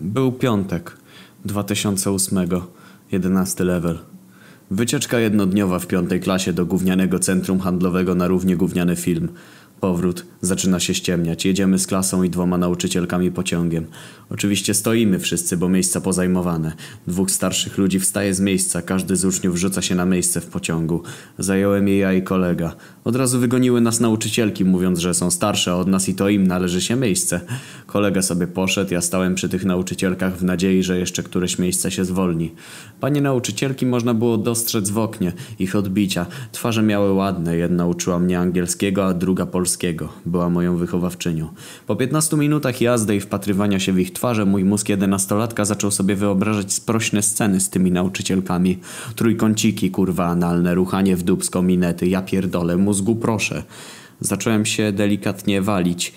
Był piątek 2008, 11 level. Wycieczka jednodniowa w piątej klasie do gównianego centrum handlowego na równie gówniany film. Powrót. Zaczyna się ściemniać. Jedziemy z klasą i dwoma nauczycielkami pociągiem. Oczywiście stoimy wszyscy, bo miejsca pozajmowane. Dwóch starszych ludzi wstaje z miejsca, każdy z uczniów rzuca się na miejsce w pociągu. Zająłem je ja i kolega. Od razu wygoniły nas nauczycielki, mówiąc, że są starsze od nas i to im należy się miejsce. Kolega sobie poszedł, ja stałem przy tych nauczycielkach w nadziei, że jeszcze któreś miejsce się zwolni. Panie nauczycielki można było dostrzec w oknie, ich odbicia. Twarze miały ładne, jedna uczyła mnie angielskiego, a druga polskiego. Była moją wychowawczynią. Po 15 minutach jazdy i wpatrywania się w ich twarze, mój mózg jedenastolatka zaczął sobie wyobrażać sprośne sceny z tymi nauczycielkami. Trójkąciki, kurwa, analne, ruchanie w dubsko minety, ja pierdolę, mózgu proszę. Zacząłem się delikatnie walić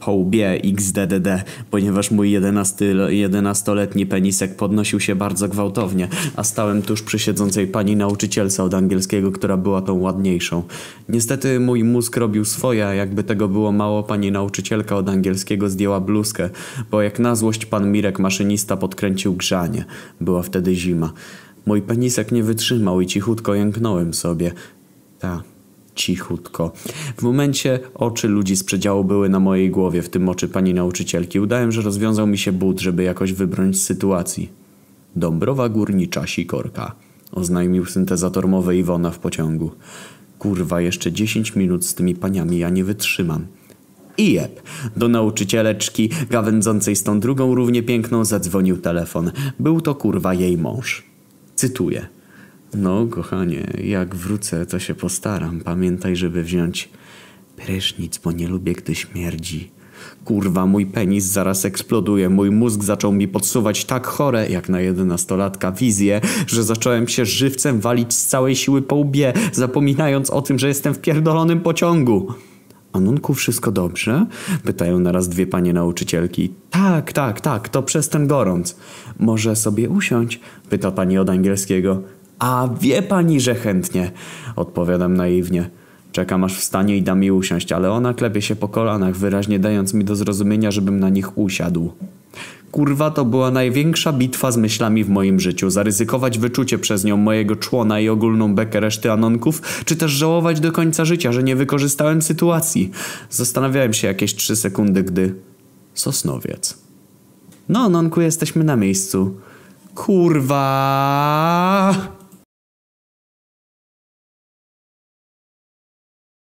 po łbie XDDD, ponieważ mój 11, 11-letni penisek podnosił się bardzo gwałtownie, a stałem tuż przy siedzącej pani nauczycielce od angielskiego, która była tą ładniejszą. Niestety mój mózg robił swoje, a jakby tego było mało, pani nauczycielka od angielskiego zdjęła bluzkę, bo jak na złość pan Mirek maszynista podkręcił grzanie. Była wtedy zima. Mój penisek nie wytrzymał i cichutko jęknąłem sobie. Ta, cichutko. W momencie oczy ludzi z przedziału były na mojej głowie, w tym oczy pani nauczycielki. Udałem, że rozwiązał mi się but, żeby jakoś wybronić z sytuacji. Dąbrowa górnicza sikorka, oznajmił syntezator mowy Iwona w pociągu. Kurwa, jeszcze 10 minut z tymi paniami ja nie wytrzymam. I jeb. Do nauczycieleczki, gawędzącej z tą drugą równie piękną, zadzwonił telefon. Był to kurwa jej mąż. Cytuję. No, kochanie, jak wrócę, to się postaram. Pamiętaj, żeby wziąć prysznic, bo nie lubię, gdy śmierdzi. Kurwa, mój penis zaraz eksploduje. Mój mózg zaczął mi podsuwać tak chore, jak na jedenastolatka, wizje, że zacząłem się żywcem walić z całej siły po łbie, zapominając o tym, że jestem w pierdolonym pociągu. Anunku, wszystko dobrze? Pytają naraz dwie panie nauczycielki. Tak, tak, tak, to przez ten gorąc. Może sobie usiąść? Pyta pani od angielskiego. A wie pani, że chętnie. Odpowiadam naiwnie. Czekam aż wstanie i da mi usiąść, ale ona klepie się po kolanach, wyraźnie dając mi do zrozumienia, żebym na nich usiadł. Kurwa, to była największa bitwa z myślami w moim życiu. Zaryzykować wyczucie przez nią mojego człona i ogólną bekę reszty anonków, czy też żałować do końca życia, że nie wykorzystałem sytuacji. Zastanawiałem się jakieś trzy sekundy, gdy... Sosnowiec. No, Anonku, jesteśmy na miejscu. Kurwa!